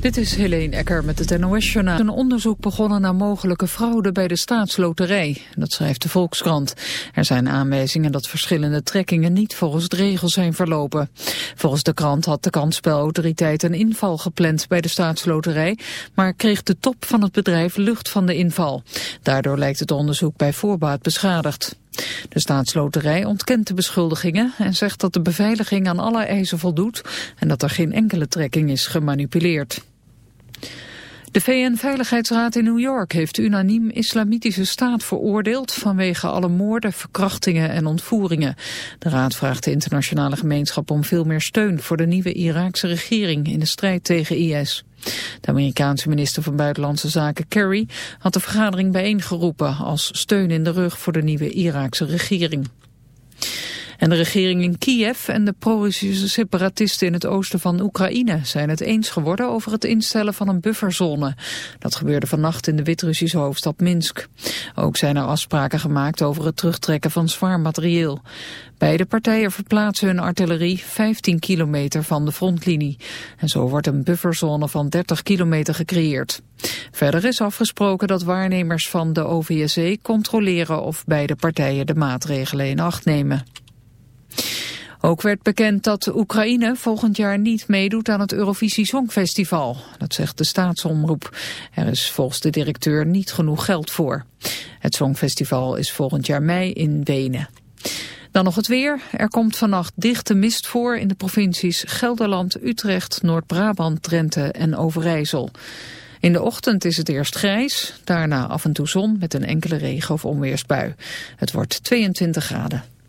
Dit is Helene Ecker met het NOS-journaal. Een onderzoek begonnen naar mogelijke fraude bij de staatsloterij. Dat schrijft de Volkskrant. Er zijn aanwijzingen dat verschillende trekkingen niet volgens de regels zijn verlopen. Volgens de krant had de kansspelautoriteit een inval gepland bij de staatsloterij, maar kreeg de top van het bedrijf lucht van de inval. Daardoor lijkt het onderzoek bij voorbaat beschadigd. De staatsloterij ontkent de beschuldigingen en zegt dat de beveiliging aan alle eisen voldoet en dat er geen enkele trekking is gemanipuleerd. De VN-veiligheidsraad in New York heeft unaniem islamitische staat veroordeeld vanwege alle moorden, verkrachtingen en ontvoeringen. De raad vraagt de internationale gemeenschap om veel meer steun voor de nieuwe Iraakse regering in de strijd tegen IS. De Amerikaanse minister van Buitenlandse Zaken Kerry had de vergadering bijeengeroepen als steun in de rug voor de nieuwe Iraakse regering. En de regering in Kiev en de pro-Russische separatisten in het oosten van Oekraïne zijn het eens geworden over het instellen van een bufferzone. Dat gebeurde vannacht in de Wit-Russische hoofdstad Minsk. Ook zijn er afspraken gemaakt over het terugtrekken van zwaar materieel. Beide partijen verplaatsen hun artillerie 15 kilometer van de frontlinie. En zo wordt een bufferzone van 30 kilometer gecreëerd. Verder is afgesproken dat waarnemers van de OVSE controleren of beide partijen de maatregelen in acht nemen. Ook werd bekend dat Oekraïne volgend jaar niet meedoet aan het Eurovisie Songfestival. Dat zegt de staatsomroep. Er is volgens de directeur niet genoeg geld voor. Het Songfestival is volgend jaar mei in Wenen. Dan nog het weer. Er komt vannacht dichte mist voor in de provincies Gelderland, Utrecht, Noord-Brabant, Drenthe en Overijssel. In de ochtend is het eerst grijs, daarna af en toe zon met een enkele regen- of onweersbui. Het wordt 22 graden.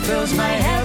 fills my head,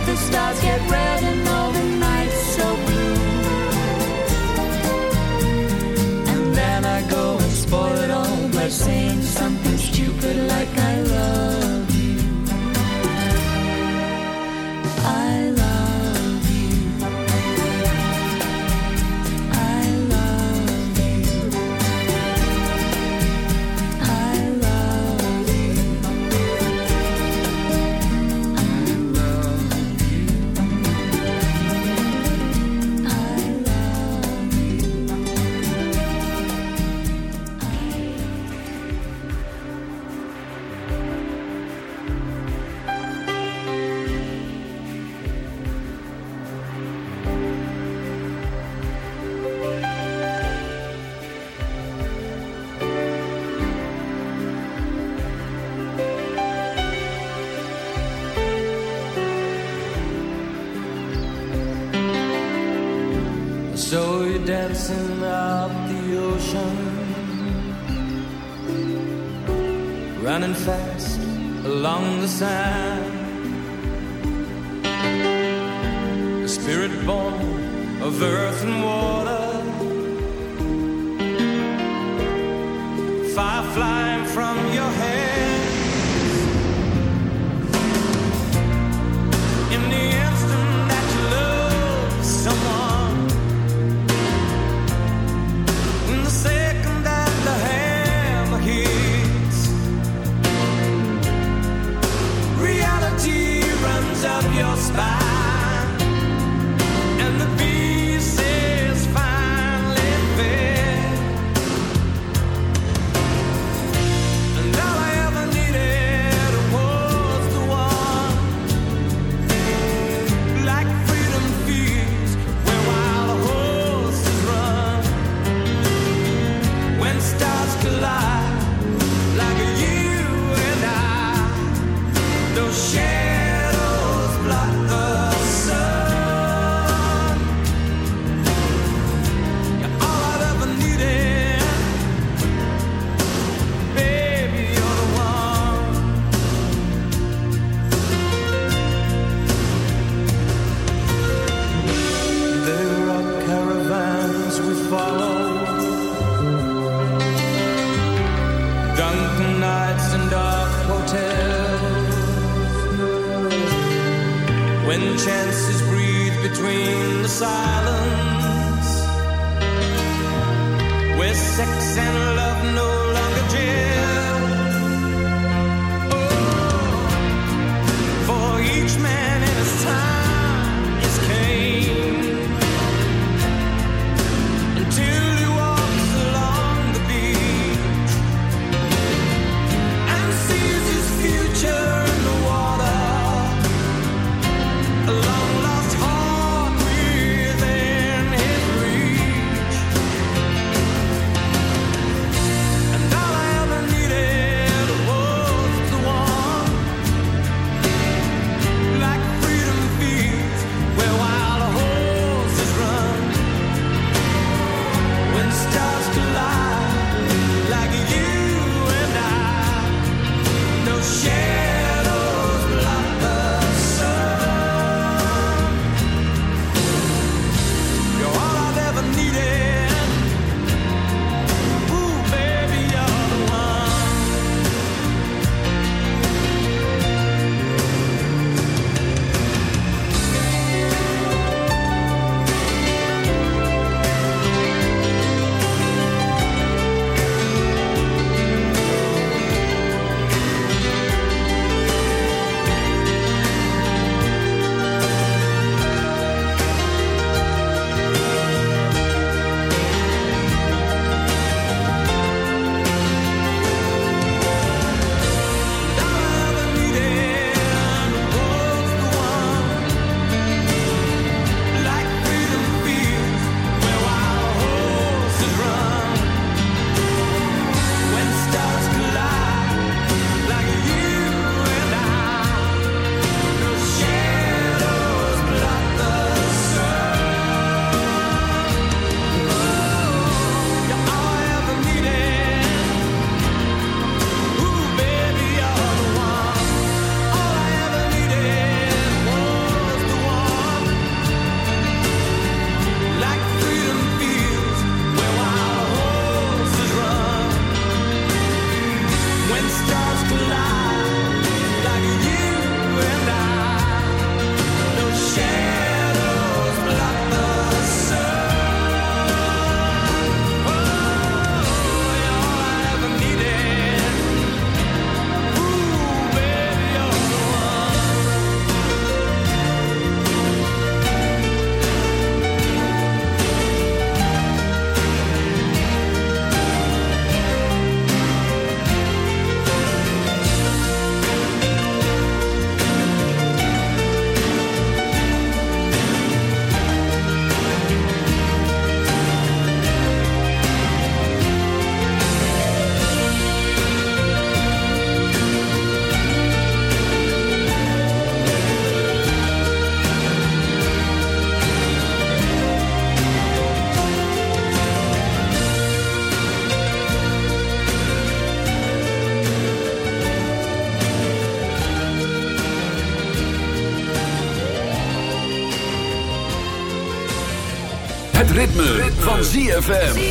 ZFM.